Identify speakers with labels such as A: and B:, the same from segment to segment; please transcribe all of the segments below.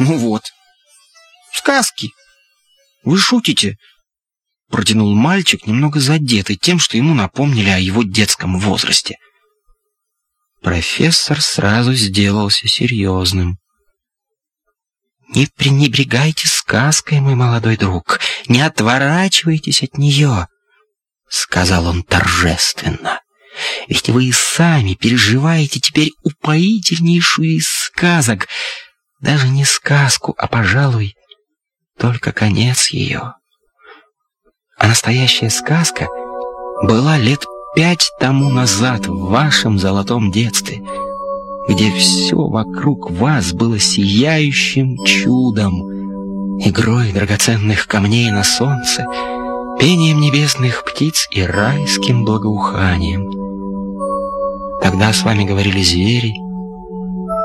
A: Ну вот, сказки. Вы шутите? Протянул мальчик, немного задетый тем, что ему напомнили о его детском возрасте. Профессор сразу сделался серьезным. «Не пренебрегайте сказкой, мой молодой друг, не отворачивайтесь от нее», — сказал он торжественно. «Ведь вы и сами переживаете теперь упоительнейшую из сказок, даже не сказку, а, пожалуй, только конец ее. А настоящая сказка была лет пять тому назад в вашем золотом детстве, где все вокруг вас было сияющим чудом, игрой драгоценных камней на солнце, пением небесных птиц и райским благоуханием. Тогда с вами говорили звери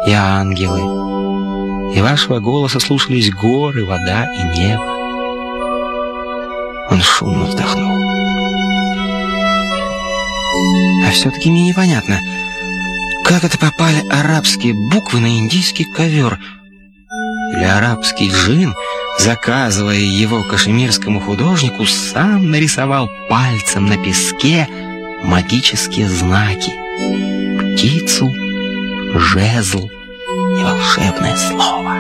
A: и ангелы, и вашего голоса слушались горы, вода и небо. Он шумно вздохнул. А все-таки мне непонятно, как это попали арабские буквы на индийский ковер? Или арабский джин, заказывая его кашемирскому художнику, сам нарисовал пальцем на песке магические знаки. Птицу, жезл и волшебное слово.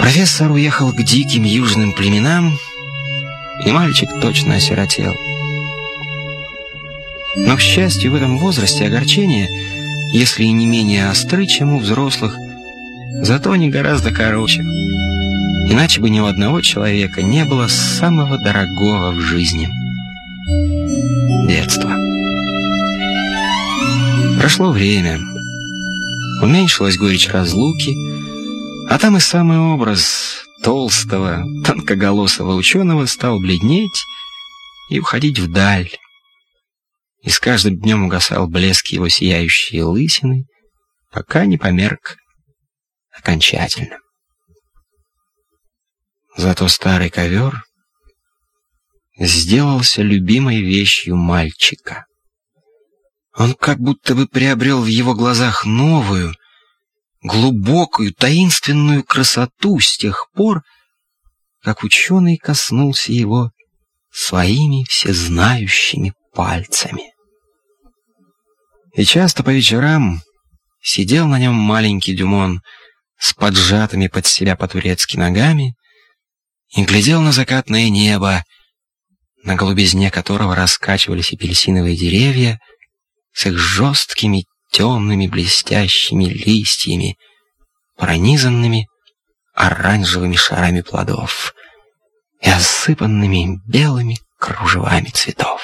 A: Профессор уехал к диким южным племенам, и мальчик точно осиротел. Но, к счастью, в этом возрасте огорчения, если и не менее остры, чем у взрослых, зато они гораздо короче. Иначе бы ни у одного человека не было самого дорогого в жизни — детства. Прошло время. Уменьшилась горечь разлуки, а там и самый образ толстого, тонкоголосого ученого стал бледнеть и уходить вдаль. И с каждым днем угасал блеск его сияющей лысины, пока не померк окончательно. Зато старый ковер сделался любимой вещью мальчика. Он как будто бы приобрел в его глазах новую, глубокую, таинственную красоту с тех пор, как ученый коснулся его своими всезнающими пальцами. И часто по вечерам сидел на нем маленький Дюмон с поджатыми под себя по-турецки ногами и глядел на закатное небо, на голубизне которого раскачивались апельсиновые деревья с их жесткими темными блестящими листьями, пронизанными оранжевыми шарами плодов и осыпанными белыми кружевами цветов.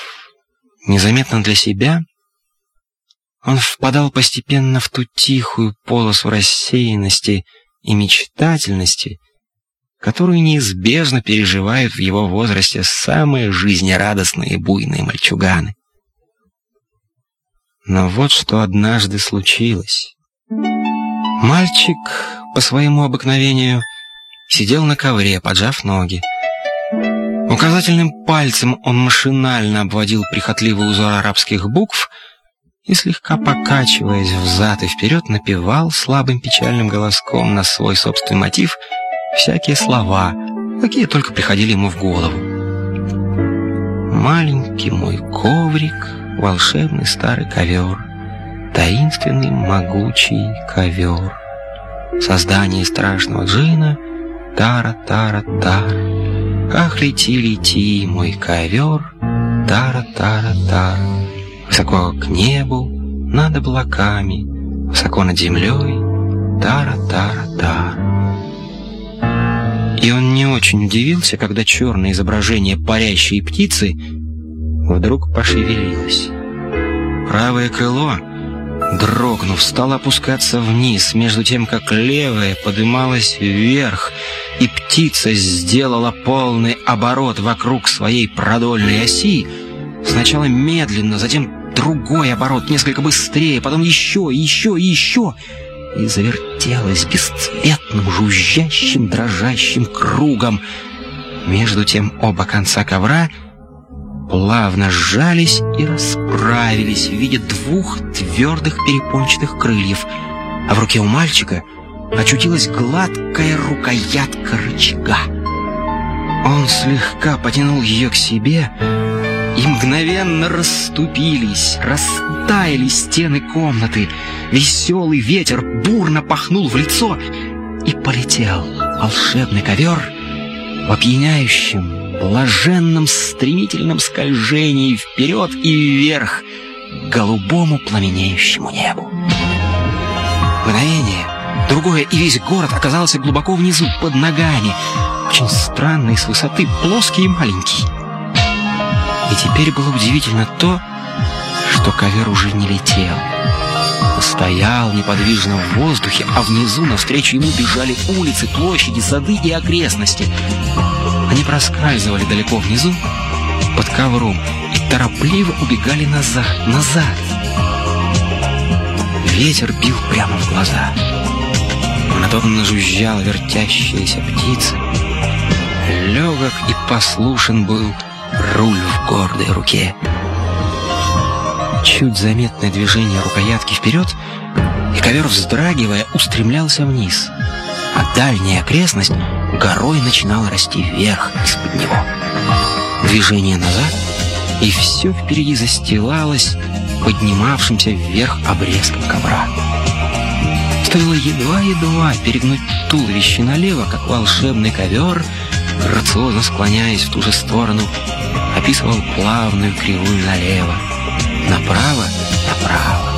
A: Незаметно для себя он впадал постепенно в ту тихую полосу рассеянности и мечтательности, которую неизбежно переживают в его возрасте самые жизнерадостные и буйные мальчуганы. Но вот что однажды случилось. Мальчик, по своему обыкновению, сидел на ковре, поджав ноги. Указательным пальцем он машинально обводил прихотливый узор арабских букв и, слегка покачиваясь взад и вперед, напевал слабым печальным голоском на свой собственный мотив всякие слова, какие только приходили ему в голову. «Маленький мой коврик», волшебный старый ковер, таинственный могучий ковер. Создание страшного джина, тара-тара-тара. Ах, лети, лети, мой ковер, тара-тара-тара. Высоко к небу, над облаками, высоко над землей, тара-тара-тара. И он не очень удивился, когда черное изображение парящей птицы вдруг пошевелилось. Правое крыло, дрогнув, стало опускаться вниз, между тем, как левое подымалось вверх, и птица сделала полный оборот вокруг своей продольной оси, сначала медленно, затем другой оборот, несколько быстрее, потом еще, еще еще, и завертелась бесцветным, жужжащим, дрожащим кругом. Между тем оба конца ковра — плавно сжались и расправились в виде двух твердых перепончатых крыльев, а в руке у мальчика очутилась гладкая рукоятка рычага. Он слегка потянул ее к себе, и мгновенно расступились, растаяли стены комнаты. Веселый ветер бурно пахнул в лицо, и полетел волшебный ковер в опьяняющем, блаженном, стремительном скольжении вперед и вверх к голубому пламенеющему небу. Мгновение, другое, и весь город оказался глубоко внизу, под ногами, очень странный с высоты, плоский и маленький. И теперь было удивительно то, что ковер уже не летел. Стоял неподвижно в воздухе, а внизу навстречу ему бежали улицы, площади, сады и окрестности. Они проскальзывали далеко внизу, под ковром, и торопливо убегали назад, назад. Ветер бил прямо в глаза. Монотонно жужжала вертящаяся птица. Легок и послушен был руль в гордой руке. Чуть заметное движение рукоятки вперед, и ковер, вздрагивая, устремлялся вниз, а дальняя окрестность горой начинала расти вверх из-под него. Движение назад, и все впереди застилалось поднимавшимся вверх обрезком ковра. Стоило едва-едва перегнуть туловище налево, как волшебный ковер, грациозно склоняясь в ту же сторону, описывал плавную кривую налево, направо, направо.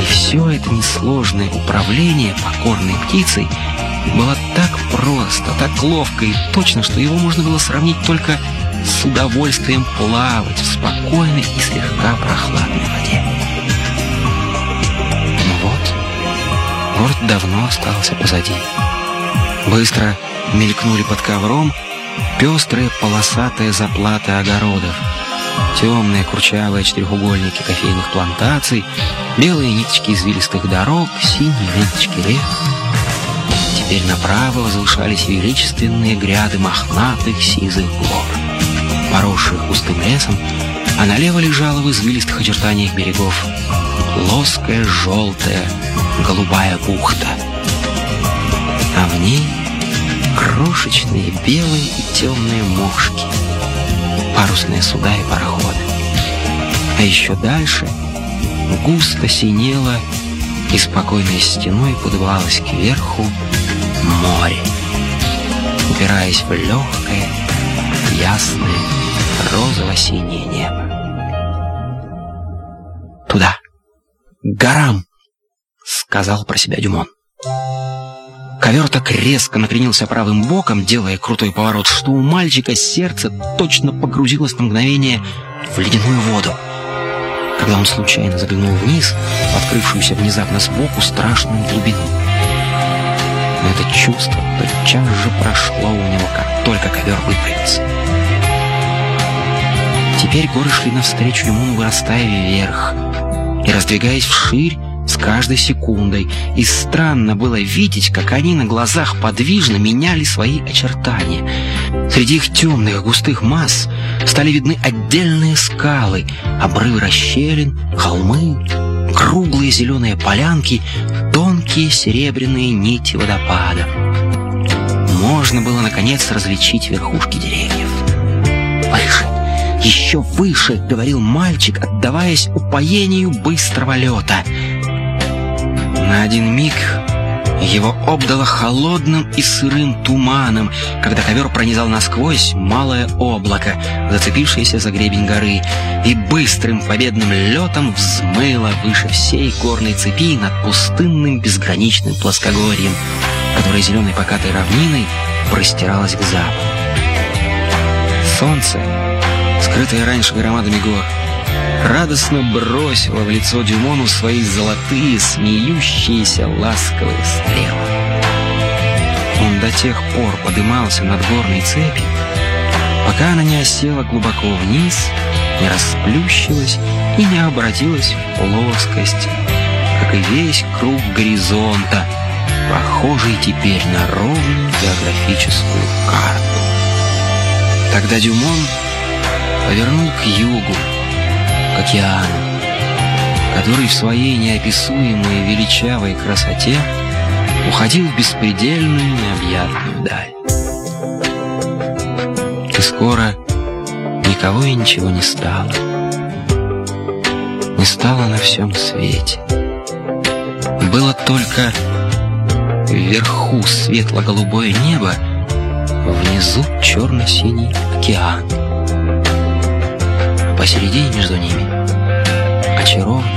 A: И все это несложное управление покорной птицей было просто, так ловко и точно, что его можно было сравнить только с удовольствием плавать в спокойной и слегка прохладной воде. Ну вот, город давно остался позади. Быстро мелькнули под ковром пестрые полосатые заплаты огородов, темные курчавые четырехугольники кофейных плантаций, белые ниточки извилистых дорог, синие ленточки рек. Теперь направо возвышались величественные гряды мохнатых сизых гор, поросших густым лесом, а налево лежала в извилистых очертаниях берегов плоская желтая голубая бухта. А в ней крошечные белые и темные мошки, парусные суда и пароходы. А еще дальше густо синело и спокойной стеной подвалось кверху море, упираясь в легкое, ясное, розово-синее небо. «Туда, к горам!» — сказал про себя Дюмон. Ковер так резко накренился правым боком, делая крутой поворот, что у мальчика сердце точно погрузилось на мгновение в ледяную воду. Когда он случайно заглянул вниз, в открывшуюся внезапно сбоку страшную глубину. Но это чувство тотчас же прошло у него, как только ковер выпрямился. Теперь горы шли навстречу ему, вырастая вверх и раздвигаясь вширь, с каждой секундой, и странно было видеть, как они на глазах подвижно меняли свои очертания. Среди их темных густых масс стали видны отдельные скалы, обрывы расщелин, холмы, круглые зеленые полянки, тонкие серебряные нити водопада. Можно было, наконец, различить верхушки деревьев. «Выше! Еще выше!» — говорил мальчик, отдаваясь упоению быстрого лета — на один миг его обдало холодным и сырым туманом, когда ковер пронизал насквозь малое облако, зацепившееся за гребень горы, и быстрым победным летом взмыло выше всей горной цепи над пустынным безграничным плоскогорьем, которое зеленой покатой равниной простиралось к западу. Солнце, скрытое раньше громадами гор, радостно бросила в лицо Дюмону свои золотые, смеющиеся ласковые стрелы. Он до тех пор подымался над горной цепью, пока она не осела глубоко вниз, не расплющилась и не обратилась в плоскость, как и весь круг горизонта, похожий теперь на ровную географическую карту. Тогда Дюмон повернул к югу, к океану, который в своей неописуемой величавой красоте уходил в беспредельную необъятную даль. И скоро никого и ничего не стало. Не стало на всем свете. Было только вверху светло-голубое небо, внизу черно-синий океан. Посередине между ними очарованный,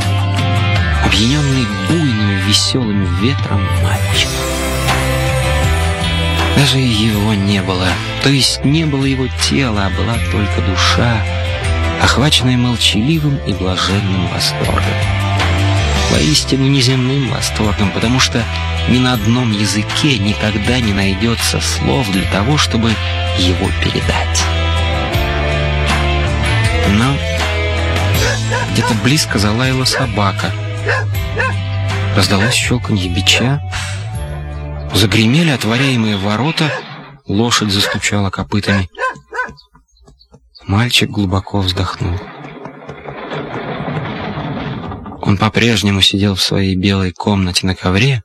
A: опьяненный буйным веселым ветром мальчик. Даже его не было, то есть не было его тела, а была только душа, охваченная молчаливым и блаженным восторгом. Воистину неземным восторгом, потому что ни на одном языке никогда не найдется слов для того, чтобы его передать. Но где-то близко залаяла собака. Раздалось щелканье бича. Загремели отворяемые ворота, лошадь застучала копытами. Мальчик глубоко вздохнул. Он по-прежнему сидел в своей белой комнате на ковре,